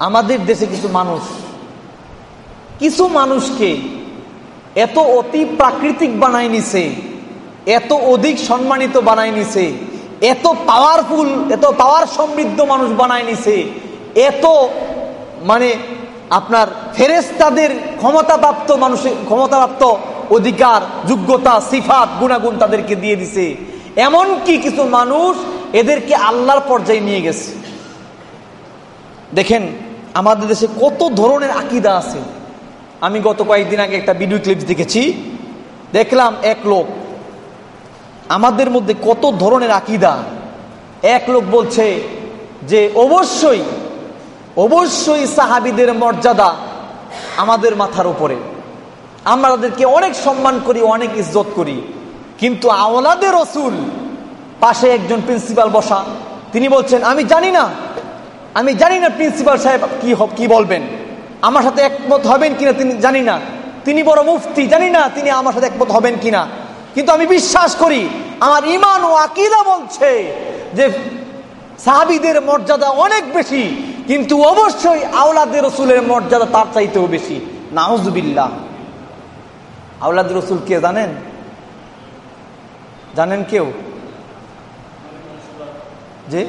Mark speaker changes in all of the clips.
Speaker 1: আমাদের দেশে কিছু মানুষ, কিছু মানুষকে এত অতি প্রাকৃতিক বানাই নিছে, এত অধিক সম্মানিত বানাই নিছে, এত পাওয়ারফুল এত পাওয়ার সমৃদ্ধ মানুষ বানাই নিছে, এত মানে আপনার ফেরেস্তাদের ক্ষমতাপ্রাপ্ত মানুষের ক্ষমতাপ্রাপ্ত অধিকার, যোগ্যতা, সিফাত, গুণাগুণ তাদেরকে দিয়ে দিছে। এমনকি কিছু মানুষ এদেরকে আল্লাহর পর্যায়ে নিয়ে গেছে। দেখেন আমাদের দেশে কত ধরনের আকিদা আছে? আমি গত কয়েকদিন আগে একটা ভিডিও ক্লিপস দেখেছি। দেখলাম এক লোক, আমাদের মধ্যে কত ধরনের আকিদা? এক লোক বলছে যে, অবশ্যই অবশ্যই সাহাবিদের মর্যাদা আমাদের মাথার উপরে। আমরা তাদেরকে অনেক সম্মান করি, অনেক ইজ্জত করি। কিন্তু আওলাদের রসুল পাশে একজন প্রিন্সিপাল বসা, তিনি বলছেন, আমি জানি না আমি জানি না প্রিন্সিপাল সাহেব কি কি বলবেন। আমার সাথে একমত হবেন কিনা তিনি জানি না। তিনি বড় মুফতি, জানি না তিনি আমার সাথে একমত হবেন কিনা। কিন্তু আমি বিশ্বাস করি, আমার ইমান ও আকিদা বলছে যে সাহাবিদের মর্যাদা অনেক বেশি, কিন্তু অবশ্যই আওলাদের রসুলের মর্যাদা তার চাইতেও বেশি। নাউজবিল্লা আওলাদ রসুল কে জানেন? জানেন কেউ? যে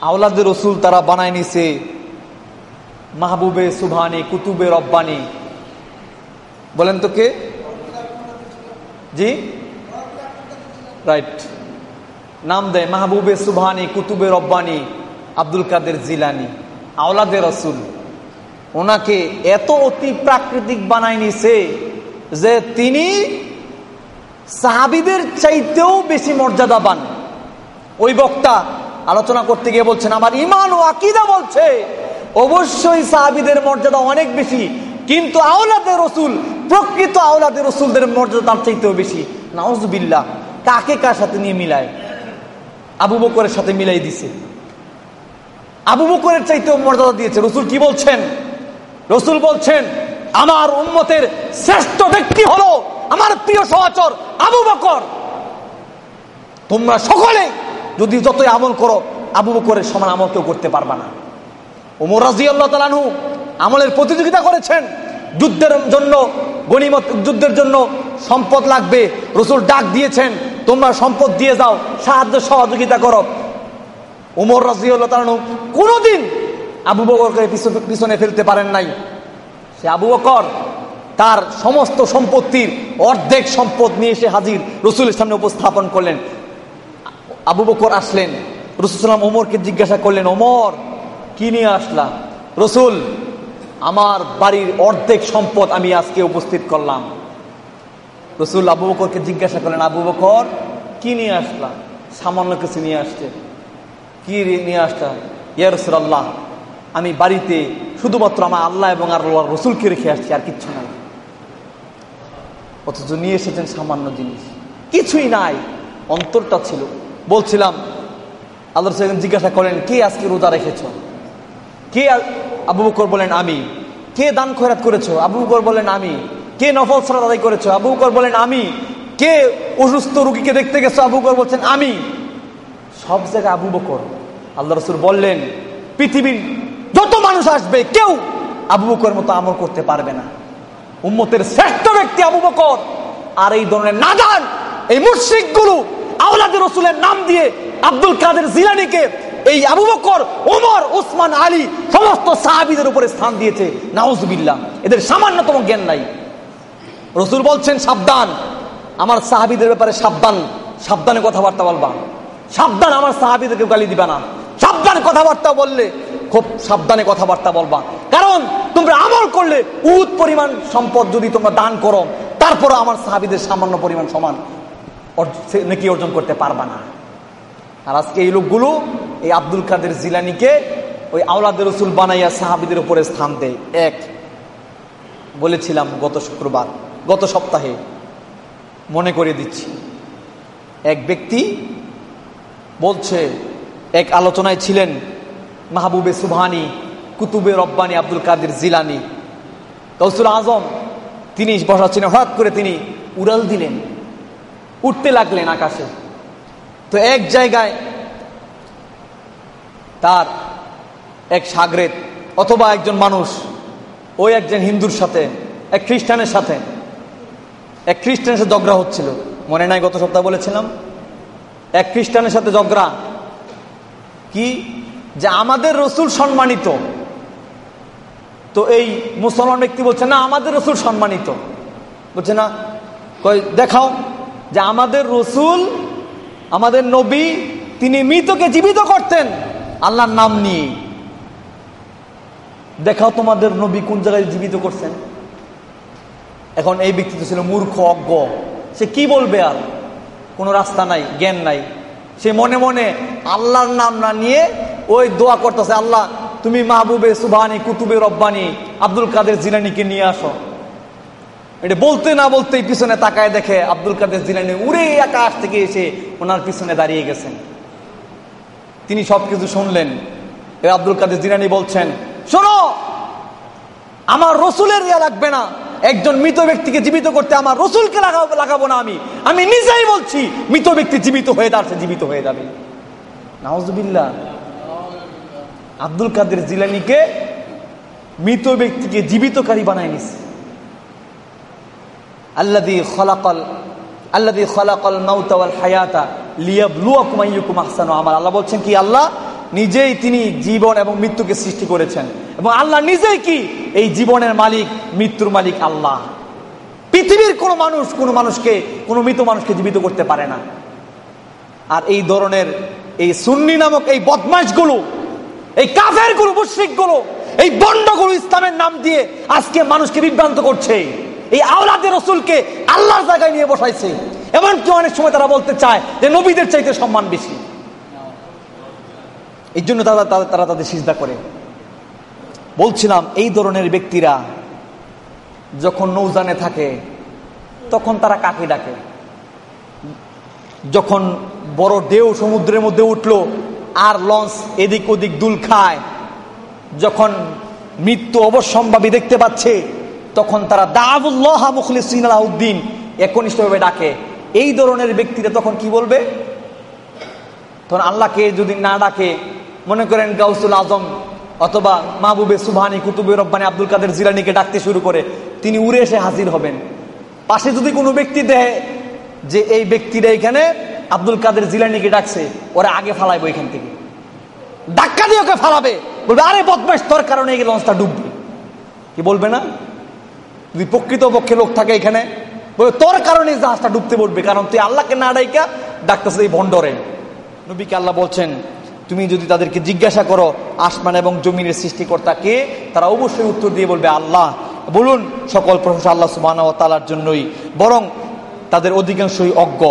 Speaker 1: আওলাদের রসুল তারা বানায় নিছে। মাহবুবে সুভানি কুতুবে রব্বানি। বলেন তো কে? জি? রাইট। নাম দেয় মাহবুবে সুবহানি, কুতুবে রব্বানি, আব্দুল কাদের জিলানি আওলাদে রসুল। ওনাকে এত অতি প্রাকৃতিক বানাই নিছে যে তিনি সাহাবিদের চাইতেও বেশি মর্যাদা পান ওই বক্তা আলোচনা করতে গিয়ে বলছেন, আমার ইমান ও আকিদা বলছে, অবশ্যই সাহাবিদের মর্যাদা অনেক বেশি, কিন্তু আওলাদের রসুল, প্রকৃত আওলাদের রসুলদের মর্যাদা তার চাইতেও বেশি। নাউজবিল্লা কাকে কার সাথে নিয়ে মিলায়? আবু বকরের সাথে মিলাই দিছে। আবু বকরের চাইতেও মর্যাদা দিয়েছে। রসুল কি বলছেন? রসুল বলছেন, আমার উন্মতের শ্রেষ্ঠ ব্যক্তি হলো আমার প্রিয় সহচর আবু বকর। তোমরা সকলে যদি যতই আমল করো, আবু বকরের সমান আমল কেউ করতে পারবা না। ওমর রাজি আল্লাহ তালানহু আমলের প্রতিযোগিতা করেছেন। যুদ্ধের জন্য, গণিমত যুদ্ধের জন্য সম্পদ লাগবে। রসুল ডাক দিয়েছেন, তোমরা সম্পদ দিয়ে যাও, সাহায্য সহযোগিতা করো। ওমর রাজিউল্লাহ তালানহু কোনোদিন আবু বকরকে পিছনে ফেলতে পারেন নাই। সে আবু বকর, তার সমস্ত সম্পত্তির অর্ধেক সম্পদ নিয়ে এসে হাজির রসুলের সামনে উপস্থাপন করলেন। আবু বকর আসলেন। রসুলাম ওমরকে জিজ্ঞাসা করলেন, ওমর, কি নিয়ে আসলাম রসুল, আমার বাড়ির অর্ধেক সম্পদ আমি আজকে উপস্থিত করলাম। রসুল আবু বকরকে জিজ্ঞাসা করলেন, আবু বকর, কি নিয়ে আসলাম সামান্য কিছু নিয়ে আসছে। কি নিয়ে আসলাম ইয়া রসুল আল্লাহ আমি বাড়িতে শুধুমাত্র আমার আল্লাহ এবং আর রসুলকে রেখে আসছি, আর কিচ্ছু নাই। অথচ নিয়ে এসেছেন সামান্য জিনিস। কিছুই নাই, অন্তরটা ছিল। বলছিলাম, আল্লাহ রসুল জিজ্ঞাসা করেন কে আজকে রোজা রেখেছ? কে আবু বকর বলেন আমি। কে দান খয়রাত করেছ? আবু বকর বলেন আমি। কে নফল সালাদ আদায় করেছ? আবু বকর বলেন আমি। কে অসুস্থ রুগীকে দেখতে গেছো? আবু বকর বলছেন, আমি। সব জায়গায় আবু বকর, আল্লাহ রসুল বললেন, পৃথিবীর যত মানুষ আসবে, কেউ আবু বকর মতো আমল করতে পারবে না। উম্মতের শ্রেষ্ঠ ব্যক্তি আবু বকর। আর এই ধরনের নাদান, এই মুশ্রিকগুলো আওলাদ রসুলের নাম দিয়ে আব্দুল কাদের জিলানিকে এই আবু বকর, ওমর ওসমান আলী সমস্ত সাহাবিদের উপরে স্থান দিয়েছে। নাউজবিল্লা এদের সামান্যতম জ্ঞান নাই। রসুল বলছেন, সাবধান। আমার সাহাবিদের ব্যাপারে সাবধান। সাবধানে কথাবার্তা বলবা। সাবধান আমার সাহাবিদেরকে গালি দিবা না। সাবধান কথাবার্তা বললে খুব সাবধানে কথাবার্তা বলবা। কারণ তোমরা আমল করলে উদ পরিমাণ সম্পদ যদি তোমরা দান করো তারপরে আমার সাহাবিদের সামান্য পরিমাণ সমান। নাকি অর্জন করতে পারবা না। আর আজকে এই লোকগুলো, এই আব্দুল কাদের জিলানিকে ওই আওলাদের রসুল বানাইয়া সাহাবিদের উপরে স্থান দেয়। এক, বলেছিলাম গত শুক্রবার, গত সপ্তাহে মনে করে দিচ্ছি। এক ব্যক্তি বলছে, এক আলোচনায় ছিলেন মাহবুবে সুবহানি, কুতুবে রব্বানি আব্দুল কাদের জিলানি। কৌসুল আজম, তিনি বসা ছিলেন হঠাৎ করে তিনি উড়াল দিলেন। উঠতে লাগলেন আকাশে। তো এক জায়গায় তার এক সাগরেত অথবা একজন মানুষ ওই একজন হিন্দুর সাথে, এক খ্রিস্টানের সাথে, এক খ্রিস্টানের সাথে ঝগড়া হচ্ছিল। মনে নাই গত সপ্তাহ বলেছিলাম। এক খ্রিস্টানের সাথে ঝগড়া। কি? যে আমাদের রসুল সম্মানিত। তো এই মুসলমান ব্যক্তি বলছে, না, আমাদের রসুল সম্মানিত। বলছে, না কই দেখাও। যে আমাদের রসুল, আমাদের নবী, তিনি মৃতকে জীবিত করতেন আল্লাহর নাম নিয়ে। দেখাও তোমাদের নবী কোন জায়গায় জীবিত করছেন? এখন এই ব্যক্তি তো ছিল মূর্খ, অজ্ঞ। সে কি বলবে আর? কোনো রাস্তা নাই, জ্ঞান নাই। সে মনে মনে আল্লাহর নাম না নিয়ে ওই দোয়া করতেছে, আল্লাহ, তুমি মাহবুবে সুবাহানি, কুতুবে রব্বানি, আব্দুল কাদের জিলানিকে নিয়ে আসো। এটা বলতে না বলতেই পিছনে তাকায় দেখে আব্দুল কাদের জিলানি উড়ে আকাশ থেকে এসে ওনার পিছনে দাঁড়িয়ে গেছেন। তিনি সবকিছু শুনলেন। আব্দুল কাদের জিলানি বলছেন, শোনো, আমার রসুলের ইয়া লাগবে না। একজন মৃত ব্যক্তিকে জীবিত করতে আমার রসুলকে লাগাবো লাগাবো না আমি। আমি নিজেই বলছি, মৃত ব্যক্তি জীবিত হয়ে যাচ্ছে জীবিত হয়ে যাবে। নাওজবিল্লা আব্দুল কাদের জিলানিকে মৃত ব্যক্তিকে জীবিতকারী বানায় নিছে। আল্লাদি খলাকল আল্লাদি খলাকল মাউতাওয়াল হায়াতা লিয়াবলুয়াকুম আইয়ুকুম আহসানু আমার আল্লাহ বলছেন কি, আল্লাহ নিজেই তিনি জীবন এবং মৃত্যুকে সৃষ্টি করেছেন। এবং আল্লাহ নিজেই কি? এই জীবনের মালিক, মৃত্যুর মালিক আল্লাহ। পৃথিবীর কোনো মানুষ কোনো মানুষকে, কোনো মৃত মানুষকে জীবিত করতে পারে না। আর এই ধরনের এই সুন্নি নামক এই বদমাইশগুলো এই কাফেরগুলো মুশ্রিকগুলো এই বন্ড বন্ডগুলো ইসলামের নাম দিয়ে আজকে মানুষকে বিভ্রান্ত করছে। এই আওলাদে রসুলকে আল্লাহর জায়গায় নিয়ে বসাইছে। এমনকি অনেক সময় তারা বলতে চায় যে নবীদের চাইতে সম্মান বেশি। এই জন্য তারা তারা তাদের সিজদা করে। বলছিলাম, এই ধরনের ব্যক্তিরা যখন নৌজানে থাকে, তখন তারা কাকে ডাকে? যখন বড় ঢেউ সমুদ্রের মধ্যে উঠল আর লঞ্চ এদিক ওদিক দুল খায়, যখন মৃত্যু অবশ্যম্ভাবী দেখতে পাচ্ছে তখন তারা দাবুল্লাহ একনিষ্ঠভাবে ডাকে। এই ধরনের ব্যক্তিরা তখন কি বলবে? তখন আল্লাহকে যদি না ডাকে, মনে করেন গাউসুল আজম অথবা মাহবুবে সুবহানি কুতুবে রব্বানি আব্দুল কাদের জিলানিকে ডাকতে শুরু করে, তিনি উড়ে এসে হাজির হবেন। পাশে যদি কোনো ব্যক্তি দেহে যে এই ব্যক্তিরা এখানে, আব্দুল কাদের জিলানিকে ডাকছে, ওরা আগে ফালাইবো এখান থেকে। ডাক্কা দিয়ে ওকে ফালাবে। বলবে, আরে বদমাস তোর কারণে এই লঞ্চটা ডুববে। কি বলবে না? যদি প্রকৃত পক্ষে লোক থাকে এখানে তোর কারণে জাহাজটা ডুবতে পড়বে, কারণ তুই আল্লাহকে না ডাইকা ডাকতেছে এই ভণ্ডরে। নবীকে আল্লাহ বলছেন, তুমি যদি তাদেরকে জিজ্ঞাসা করো, আসমান এবং জমিনের সৃষ্টিকর্তা কে, তারা অবশ্যই উত্তর দিয়ে বলবে, আল্লাহ। বলুন, সকল প্রশংসা আল্লাহ সুবাহ তালার জন্যই, বরং তাদের অধিকাংশই অজ্ঞ।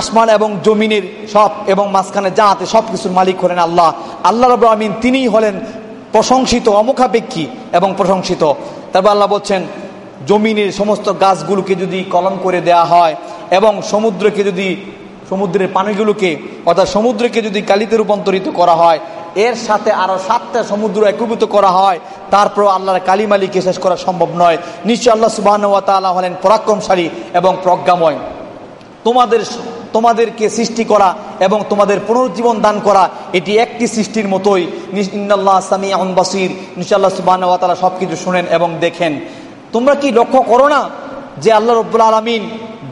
Speaker 1: আসমান এবং জমিনের সব এবং মাঝখানে যা আছে সব কিছুর মালিক হলেন আল্লাহ। আল্লাহ রব আমিন তিনিই হলেন প্রশংসিত, অমুখাপেক্ষী এবং প্রশংসিত। তারপর আল্লাহ বলছেন জমিনের সমস্ত গাছগুলোকে যদি কলম করে দেয়া হয় এবং সমুদ্রকে যদি, সমুদ্রের পানিগুলোকে, অর্থাৎ সমুদ্রকে যদি কালিতে রূপান্তরিত করা হয়, এর সাথে আরও সাতটা সমুদ্র একীভূত করা হয় তারপর আল্লাহর কালিমালিকে শেষ করা সম্ভব নয়। নিশ্চয় আল্লাহ সুবাহ হলেন পরাক্রমশালী এবং প্রজ্ঞাময়। তোমাদের তোমাদেরকে সৃষ্টি করা এবং তোমাদের পুনর্জীবন দান করা এটি একটি সৃষ্টির মতোই। ইন্নাল্লাহ সামি বাসির। নিশাল্লাহ সুবাহ সব কিছু শোনেন এবং দেখেন। তোমরা কি লক্ষ্য করো না যে আল্লাহ রব্বুল আলমিন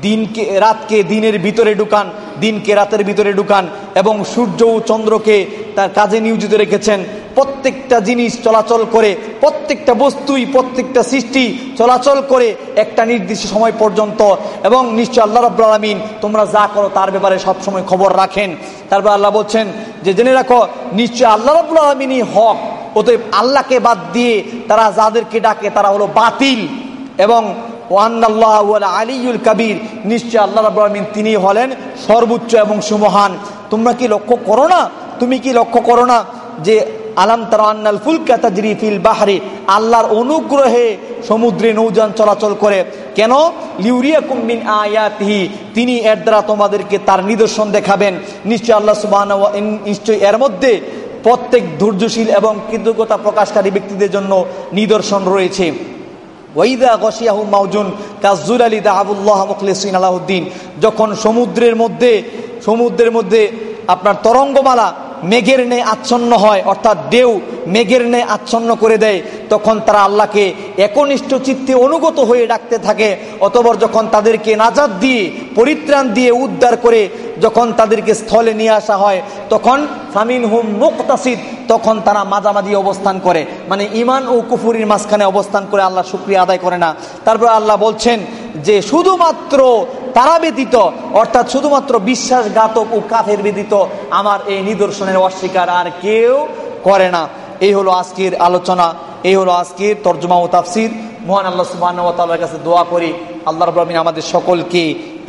Speaker 1: দিনকে, রাতকে দিনের ভিতরে ঢুকান, দিনকে রাতের ভিতরে ঢুকান এবং সূর্য ও চন্দ্রকে তার কাজে নিয়োজিত রেখেছেন। প্রত্যেকটা জিনিস চলাচল করে, প্রত্যেকটা বস্তুই, প্রত্যেকটা সৃষ্টি চলাচল করে একটা নির্দিষ্ট সময় পর্যন্ত এবং নিশ্চয় আল্লাহ রব্লা আলমিন তোমরা যা করো তার ব্যাপারে সবসময় খবর রাখেন। তারপর আল্লাহ বলছেন যে, জেনে রাখো, নিশ্চয় আল্লাহ রব্লা আলমিনই হক। অতএব আল্লাহকে বাদ দিয়ে তারা যাদেরকে ডাকে তারা হলো বাতিল। এবং আলিউল কাবির, নিশ্চয় আল্লাহ রাবমিন তিনি হলেন সর্বোচ্চ এবং সুমহান। তোমরা কি লক্ষ্য করো না? তুমি কি লক্ষ্য করো না যে আলাম তারান্নাল ফুলকা তাজরি ফিল বাহারি, আল্লাহর অনুগ্রহে সমুদ্রে নৌযান চলাচল করে। কেন? লিউরিয়া কুম্বিন আয়াতিহি, তিনি এর দ্বারা তোমাদেরকে তার নিদর্শন দেখাবেন। নিশ্চয় আল্লাহ সুবাহ নিশ্চয় এর মধ্যে প্রত্যেক ধৈর্যশীল এবং কৃতজ্ঞতা প্রকাশকারী ব্যক্তিদের জন্য নিদর্শন রয়েছে। ওয়াইদা গসিয়াহু মাউজুন তাজুল আলী দা আবুল্লাহ মুখলিসিন আলাউদ্দিন, যখন সমুদ্রের মধ্যে সমুদ্রের মধ্যে আপনার তরঙ্গমালা মেঘের নে আচ্ছন্ন হয়, অর্থাৎ ঢেউ মেঘের নে আচ্ছন্ন করে দেয়, তখন তারা আল্লাহকে একনিষ্ঠ চিত্তে অনুগত হয়ে ডাকতে থাকে অতবর যখন তাদেরকে নাজাদ দিয়ে, পরিত্রাণ দিয়ে উদ্ধার করে যখন তাদেরকে স্থলে নিয়ে আসা হয়, তখন ফামিন হুম মুক্তাসিদ, তখন তারা মাঝামাঝি অবস্থান করে মানে ইমান ও কুফুরির মাঝখানে অবস্থান করে আল্লাহ শুক্রিয়া আদায় করে না। তারপর আল্লাহ বলছেন যে শুধুমাত্র তারা ব্যতীত, অর্থাৎ শুধুমাত্র বিশ্বাসঘাতক ও কাফের ব্যতীত আমার এই নিদর্শনের অস্বীকার আর কেউ করে না। এই হলো আজকের আলোচনা, এই হলো আজকের তর্জমা ও তাফসির। মহান আল্লাহ সুবাহর কাছে দোয়া করি, আল্লাহ রবিন আমাদের সকলকে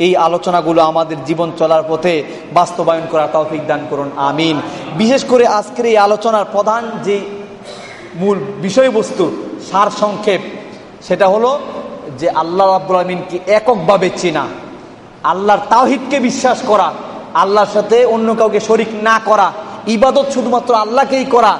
Speaker 1: এই আলোচনাগুলো আমাদের জীবন চলার পথে বাস্তবায়ন করার তৌফিক দান করুন, আমিন। বিশেষ করে আজকের এই আলোচনার প্রধান যে মূল বিষয়বস্তু সার সংক্ষেপ সেটা হলো যে আল্লাহ রাব্বুল আলমিনকে এককভাবে চেনা। আল্লাহর তাওহিদকে বিশ্বাস করা, আল্লাহর সাথে অন্য কাউকে শরিক না করা, ইবাদত শুধুমাত্র আল্লাহকেই করা,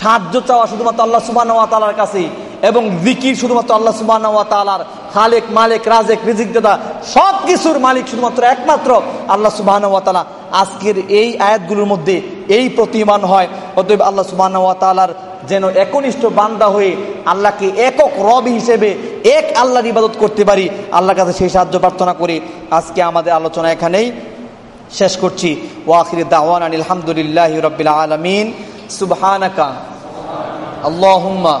Speaker 1: সাহায্য চাওয়া শুধুমাত্র আল্লাহ সুবাহ তালার কাছেই। এবং জিকির শুধুমাত্র আল্লাহ সুবাহ তালার খালেক, মালিক, রাজেক, রিজিক দাদা সব কিছুর মালিক শুধুমাত্র একমাত্র আল্লাহ সুবাহ তালা আজকের এই আয়াতগুলোর মধ্যে এই প্রতিমান হয়। অতএব আল্লাহ সুবাহ তালার যেন একনিষ্ঠ বান্দা হয়ে আল্লাহকে একক রব হিসেবে এক আল্লাহর ইবাদত করতে পারি, আল্লাহর কাছে সেই সাহায্য প্রার্থনা করি। আজকে আমাদের আলোচনা এখানেই শেষ করছি। ওয়াখির দাওয়ান আলহামদুলিল্লাহ রবিল আলমিন। সুবহানাকা। আল্লাহুম্মা